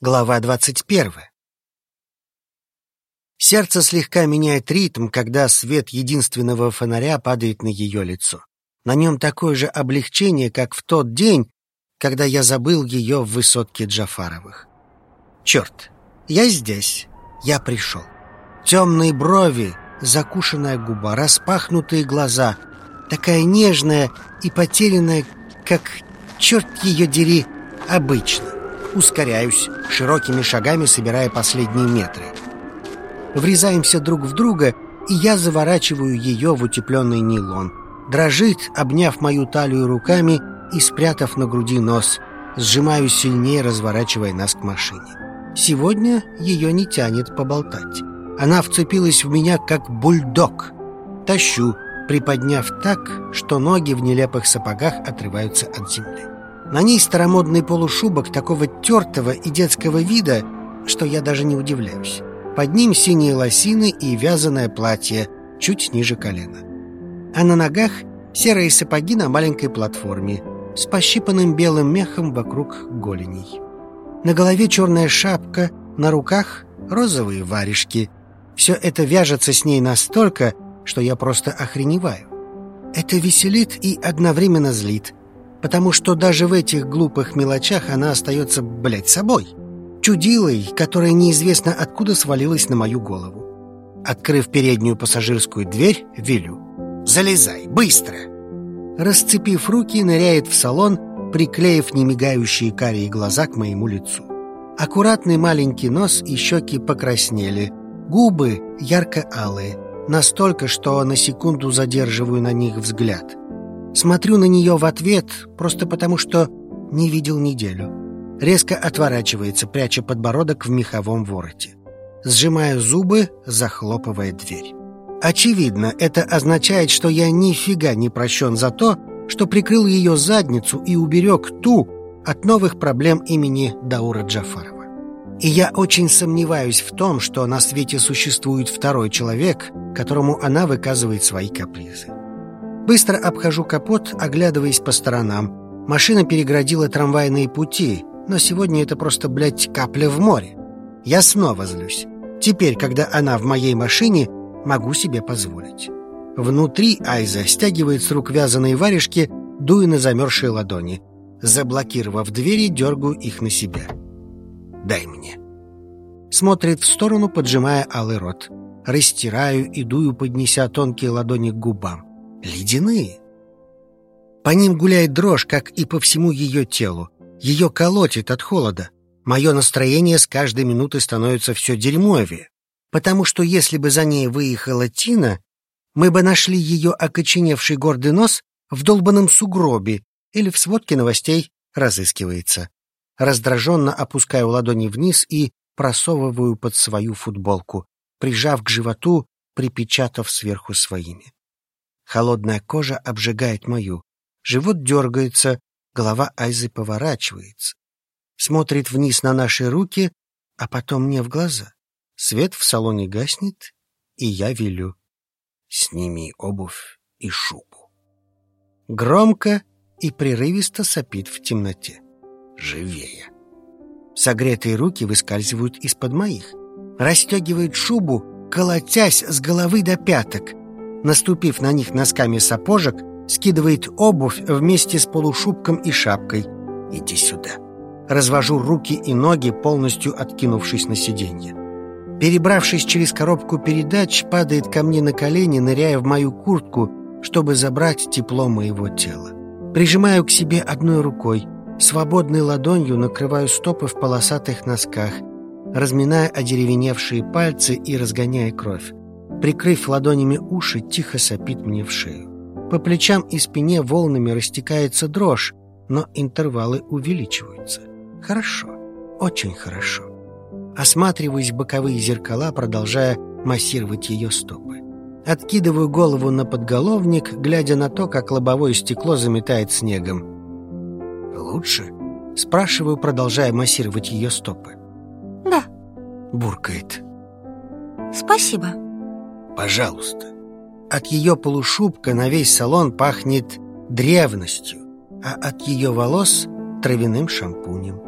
Глава двадцать первая. Сердце слегка меняет ритм, когда свет единственного фонаря падает на ее лицо. На нем такое же облегчение, как в тот день, когда я забыл ее в высотке Джафаровых. Черт, я здесь, я пришел. Темные брови, закушенная губа, распахнутые глаза, такая нежная и потерянная, как, черт ее дери, обычно. Ускоряюсь, широкими шагами собирая последние метры. Врезаемся друг в друга, и я заворачиваю ее в утепленный нейлон. Дрожит, обняв мою талию руками и спрятав на груди нос. Сжимаю сильнее, разворачивая нас к машине. Сегодня ее не тянет поболтать. Она вцепилась в меня, как бульдог. Тащу, приподняв так, что ноги в нелепых сапогах отрываются от земли. На ней старомодный полушубок такого тертого и детского вида, что я даже не удивляюсь. Под ним синие лосины и вязаное платье, чуть ниже колена. А на ногах серые сапоги на маленькой платформе с пощипанным белым мехом вокруг голеней. На голове черная шапка, на руках розовые варежки. Все это вяжется с ней настолько, что я просто охреневаю. Это веселит и одновременно злит потому что даже в этих глупых мелочах она остается, блядь, собой. Чудилой, которая неизвестно откуда свалилась на мою голову. Открыв переднюю пассажирскую дверь, велю. «Залезай, быстро!» Расцепив руки, ныряет в салон, приклеив немигающие карие глаза к моему лицу. Аккуратный маленький нос и щеки покраснели, губы ярко-алые, настолько, что на секунду задерживаю на них взгляд. Смотрю на нее в ответ, просто потому что не видел неделю. Резко отворачивается, пряча подбородок в меховом вороте. Сжимаю зубы, захлопывая дверь. Очевидно, это означает, что я нифига не прощен за то, что прикрыл ее задницу и уберег ту от новых проблем имени Даура Джафарова. И я очень сомневаюсь в том, что на свете существует второй человек, которому она выказывает свои капризы. Быстро обхожу капот, оглядываясь по сторонам. Машина переградила трамвайные пути, но сегодня это просто, блядь, капля в море. Я снова злюсь. Теперь, когда она в моей машине, могу себе позволить. Внутри Айза стягивает с рук вязаные варежки, дуя на замерзшие ладони. Заблокировав двери, дергаю их на себя. «Дай мне». Смотрит в сторону, поджимая алый рот. Растираю и дую, поднеся тонкие ладони к губам ледяные. По ним гуляет дрожь, как и по всему ее телу. Ее колотит от холода. Мое настроение с каждой минутой становится все дерьмовее. Потому что если бы за ней выехала Тина, мы бы нашли ее окоченевший гордый нос в долбанном сугробе или в сводке новостей разыскивается. Раздраженно опускаю ладони вниз и просовываю под свою футболку, прижав к животу, припечатав сверху своими. Холодная кожа обжигает мою. Живот дергается, голова Айзы поворачивается. Смотрит вниз на наши руки, а потом мне в глаза. Свет в салоне гаснет, и я велю. Сними обувь и шубу. Громко и прерывисто сопит в темноте. Живее. Согретые руки выскальзывают из-под моих. Расстегивает шубу, колотясь с головы до пяток наступив на них носками сапожек, скидывает обувь вместе с полушубком и шапкой. «Иди сюда». Развожу руки и ноги, полностью откинувшись на сиденье. Перебравшись через коробку передач, падает ко мне на колени, ныряя в мою куртку, чтобы забрать тепло моего тела. Прижимаю к себе одной рукой, свободной ладонью накрываю стопы в полосатых носках, разминая одеревеневшие пальцы и разгоняя кровь. Прикрыв ладонями уши, тихо сопит мне в шею. По плечам и спине волнами растекается дрожь, но интервалы увеличиваются. Хорошо, очень хорошо. Осматриваюсь в боковые зеркала, продолжая массировать ее стопы. Откидываю голову на подголовник, глядя на то, как лобовое стекло заметает снегом. «Лучше?» — спрашиваю, продолжая массировать ее стопы. «Да», — буркает. «Спасибо» пожалуйста». От ее полушубка на весь салон пахнет древностью, а от ее волос — травяным шампунем.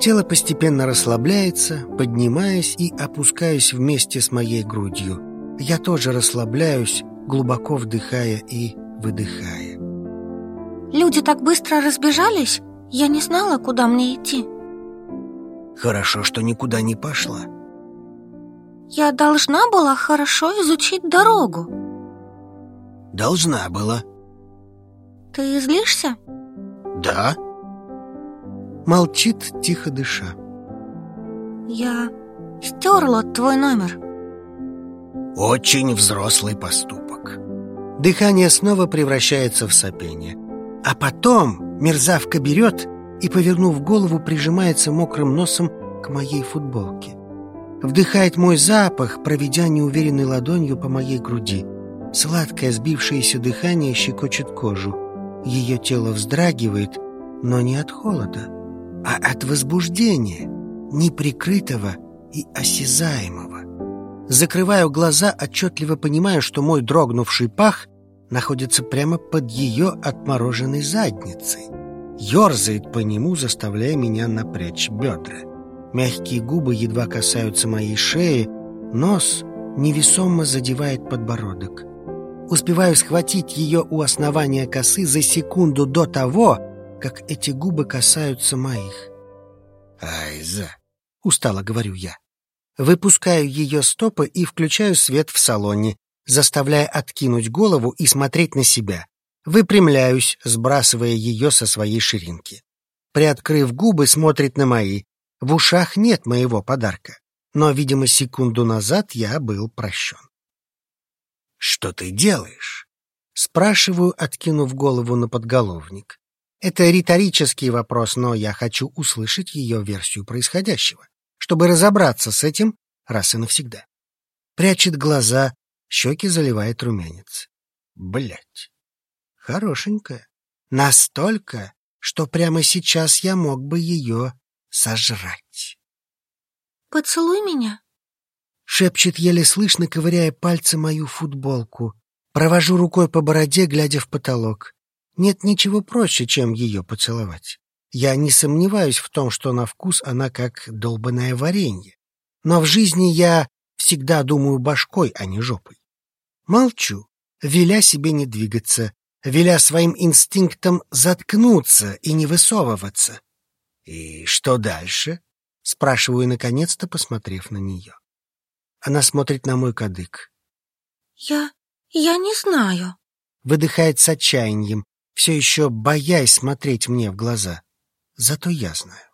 Тело постепенно расслабляется, поднимаясь и опускаясь вместе с моей грудью. Я тоже расслабляюсь, глубоко вдыхая и выдыхая. Люди так быстро разбежались, я не знала, куда мне идти. Хорошо, что никуда не пошла. Я должна была хорошо изучить дорогу. Должна была. Ты злишься? Да. Молчит, тихо дыша. Я стерла твой номер. Очень взрослый поступок. Дыхание снова превращается в сопение. А потом мерзавка берет и, повернув голову, прижимается мокрым носом к моей футболке. Вдыхает мой запах, проведя неуверенной ладонью по моей груди. Сладкое сбившееся дыхание щекочет кожу. Ее тело вздрагивает, но не от холода, а от возбуждения, неприкрытого и осязаемого. Закрываю глаза, отчетливо понимаю, что мой дрогнувший пах находится прямо под ее отмороженной задницей. Ёрзает по нему, заставляя меня напрячь бедра. Мягкие губы едва касаются моей шеи, нос невесомо задевает подбородок. Успеваю схватить ее у основания косы за секунду до того, как эти губы касаются моих. «Айза!» — устало говорю я. Выпускаю ее стопы и включаю свет в салоне, заставляя откинуть голову и смотреть на себя. Выпрямляюсь, сбрасывая ее со своей ширинки. Приоткрыв губы, смотрит на мои, в ушах нет моего подарка, но, видимо, секунду назад я был прощен. «Что ты делаешь?» Спрашиваю, откинув голову на подголовник. Это риторический вопрос, но я хочу услышать ее версию происходящего, чтобы разобраться с этим раз и навсегда. Прячет глаза, щеки заливает румянец. Блять, хорошенькая. Настолько, что прямо сейчас я мог бы ее сожрать. «Поцелуй меня», — шепчет еле слышно, ковыряя пальцем мою футболку. Провожу рукой по бороде, глядя в потолок. Нет ничего проще, чем ее поцеловать. Я не сомневаюсь в том, что на вкус она как долбаное варенье. Но в жизни я всегда думаю башкой, а не жопой. Молчу, веля себе не двигаться, веля своим инстинктам заткнуться и не высовываться. «И что дальше?» — спрашиваю, наконец-то, посмотрев на нее. Она смотрит на мой кадык. «Я... я не знаю», — выдыхает с отчаянием, все еще боясь смотреть мне в глаза. Зато я знаю.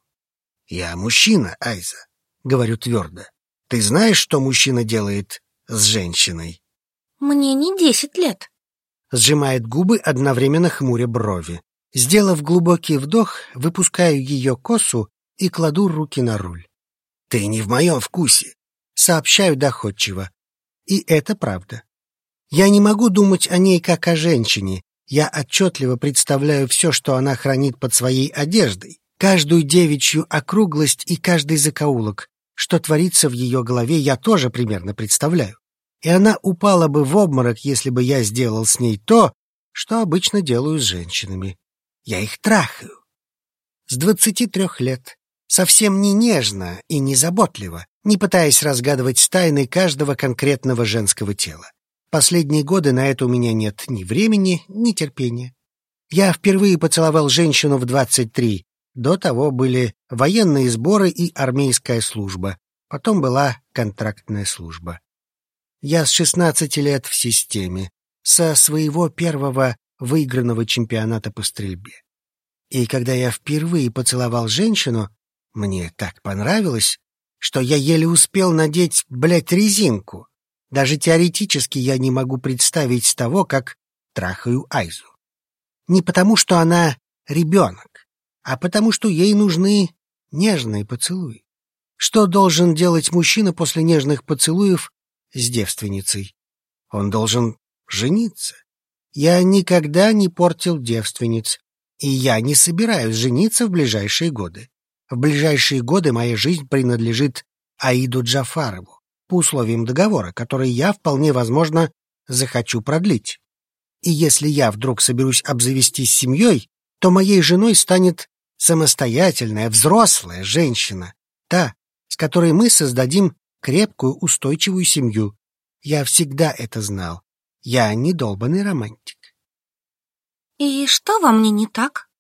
«Я мужчина, Айза», — говорю твердо. «Ты знаешь, что мужчина делает с женщиной?» «Мне не десять лет», — сжимает губы, одновременно хмуря брови. Сделав глубокий вдох, выпускаю ее косу и кладу руки на руль. «Ты не в моем вкусе», — сообщаю доходчиво. И это правда. Я не могу думать о ней как о женщине. Я отчетливо представляю все, что она хранит под своей одеждой, каждую девичью округлость и каждый закоулок. Что творится в ее голове, я тоже примерно представляю. И она упала бы в обморок, если бы я сделал с ней то, что обычно делаю с женщинами. Я их трахаю. С двадцати трех лет. Совсем не нежно и не заботливо, не пытаясь разгадывать тайны каждого конкретного женского тела. Последние годы на это у меня нет ни времени, ни терпения. Я впервые поцеловал женщину в двадцать три. До того были военные сборы и армейская служба. Потом была контрактная служба. Я с шестнадцати лет в системе. Со своего первого выигранного чемпионата по стрельбе. И когда я впервые поцеловал женщину, мне так понравилось, что я еле успел надеть, блядь, резинку. Даже теоретически я не могу представить того, как трахаю Айзу. Не потому, что она ребенок, а потому, что ей нужны нежные поцелуи. Что должен делать мужчина после нежных поцелуев с девственницей? Он должен жениться. Я никогда не портил девственниц, и я не собираюсь жениться в ближайшие годы. В ближайшие годы моя жизнь принадлежит Аиду Джафарову по условиям договора, который я, вполне возможно, захочу продлить. И если я вдруг соберусь обзавестись семьей, то моей женой станет самостоятельная, взрослая женщина. Та, с которой мы создадим крепкую, устойчивую семью. Я всегда это знал. Я не долбанный романтик. И что во мне не так?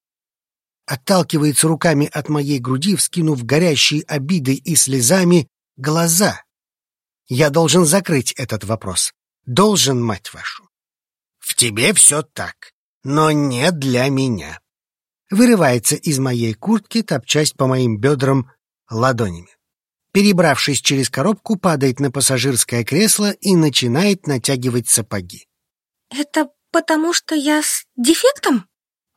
Отталкивается руками от моей груди, вскинув горящие обидой и слезами глаза. Я должен закрыть этот вопрос. Должен, мать вашу. В тебе все так, но не для меня. Вырывается из моей куртки, топчась по моим бедрам ладонями. Перебравшись через коробку, падает на пассажирское кресло и начинает натягивать сапоги. Это потому, что я с дефектом?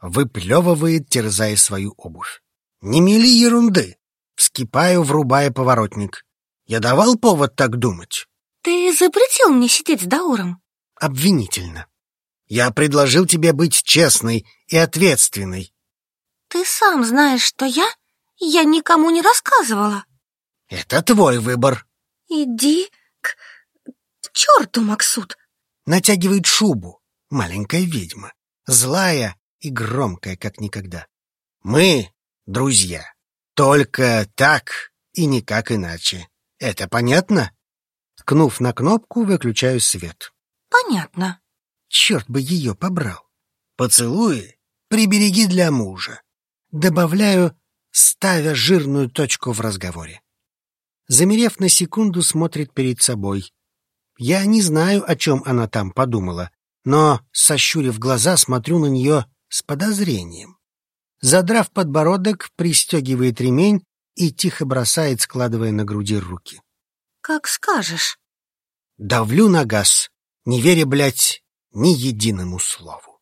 Выплевывает, терзая свою обувь. Не мели ерунды. Вскипаю, врубая поворотник. Я давал повод так думать. Ты запретил мне сидеть с Дауром. Обвинительно. Я предложил тебе быть честной и ответственной. Ты сам знаешь, что я... Я никому не рассказывала. Это твой выбор. Иди к... к черту, Максут. Натягивает шубу. Маленькая ведьма. Злая и громкая, как никогда. Мы друзья. Только так и никак иначе. Это понятно? Ткнув на кнопку, выключаю свет. Понятно. Черт бы ее побрал. Поцелуи прибереги для мужа. Добавляю, ставя жирную точку в разговоре. Замерев на секунду, смотрит перед собой. Я не знаю, о чем она там подумала, но, сощурив глаза, смотрю на нее с подозрением. Задрав подбородок, пристегивает ремень и тихо бросает, складывая на груди руки. «Как скажешь». Давлю на газ, не веря, блядь, ни единому слову.